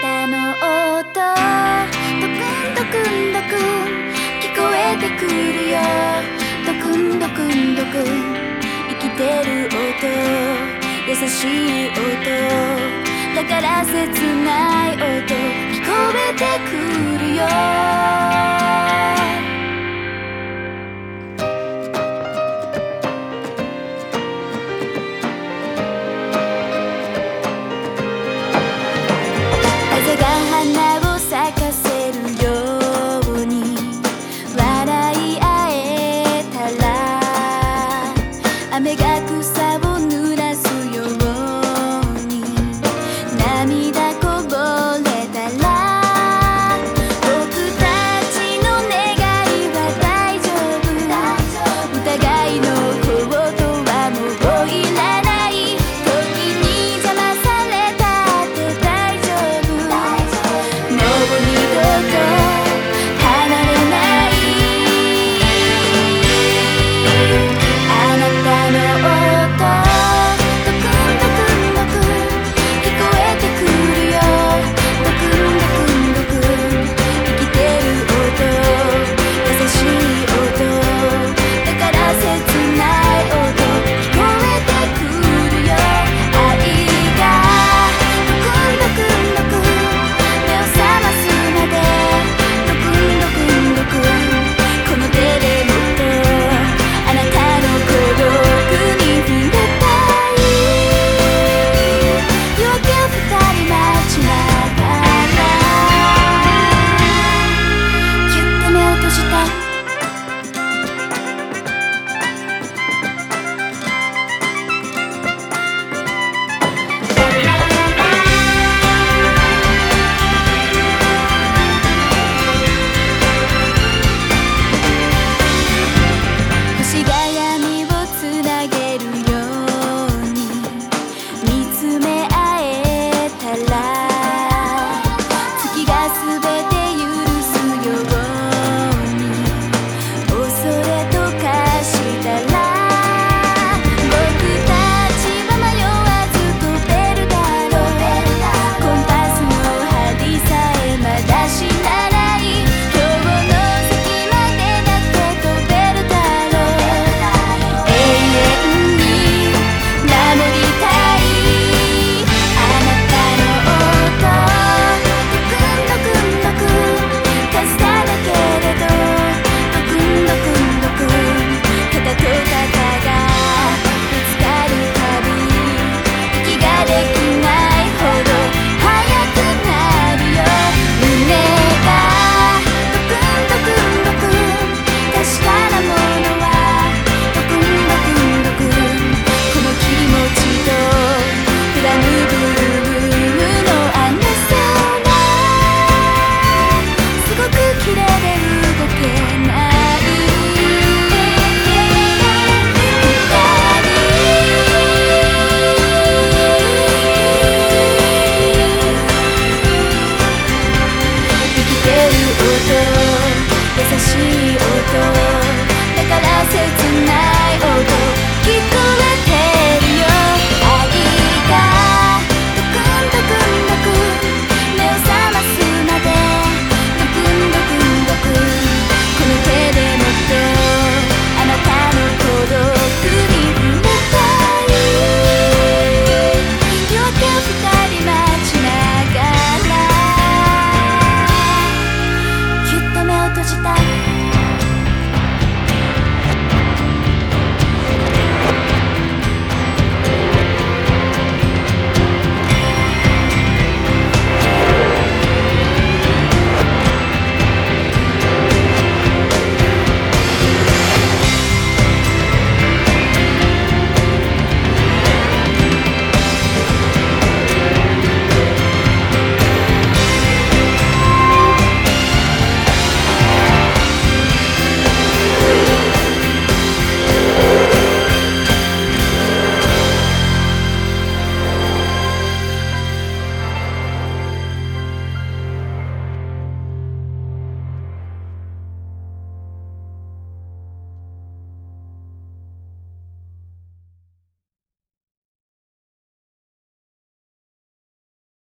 歌の音。ドクンドクンドクン聞こえてくるよ。ドクンドクンドクン生きてる音。優しい音。だから切ない音。した